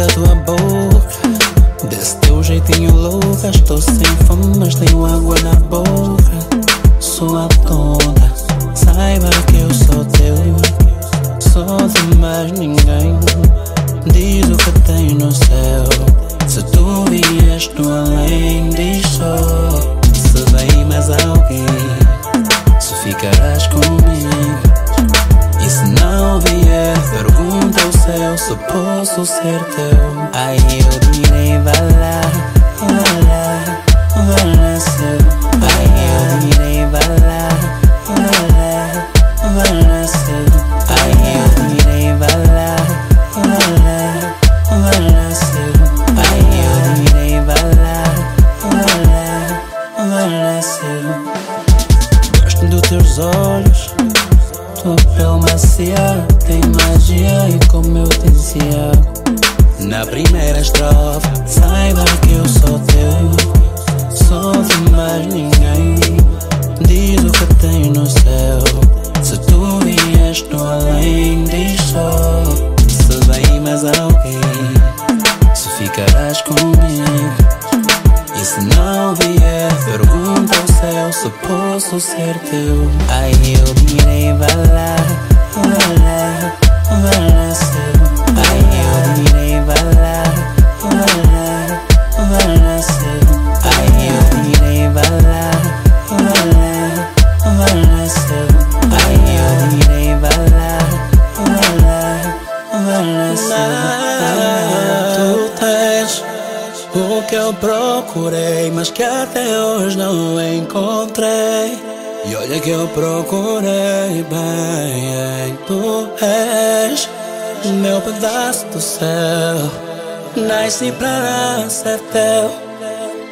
da tua boca. Desse teu jeitinho louca, estou sem fome, mas tenho água na boca. Sua tonta, saiba que eu sou teu, sou de mais ninguém. Diz o que tem no céu. Se tu vieste do além, diz posso ser teu. Aí eu direi, vai lá, vai lá, vai. Aí eu direi, vai lá, vai lá, vai. Aí eu direi, vai lá, vai lá, vai. Aí eu direi, vai lá, vai lá, vai. Gosto dos teus olhos. Tua pele macia tem magia e como eu te dizia. Na primeira estrofe Saiba que eu sou teu. Sou de mais ninguém. Diz o que tem no céu. Se tu vieste do além Diz só. Se vem mais alguém Se ficarás comigo e se não vier, pergunta ao céu se posso ser teu. Aí eu direi, vai lá, vai lá, vai lá, procurei, mas que até hoje não encontrei. E olha que eu procurei bem, tu és meu pedaço do céu. Nasci pra ser teu,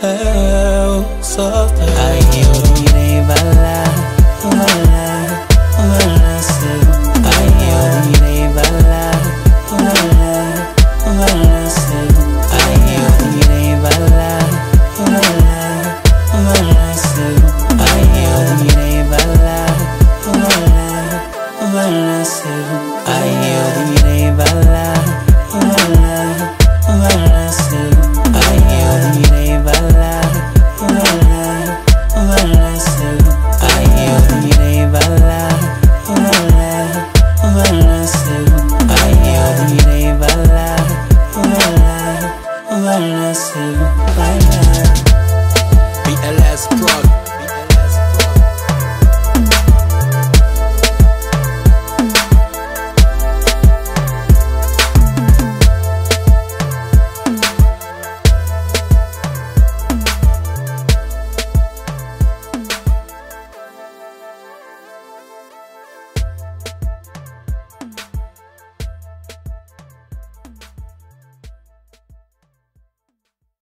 eu sou teu. Aí eu direi, vai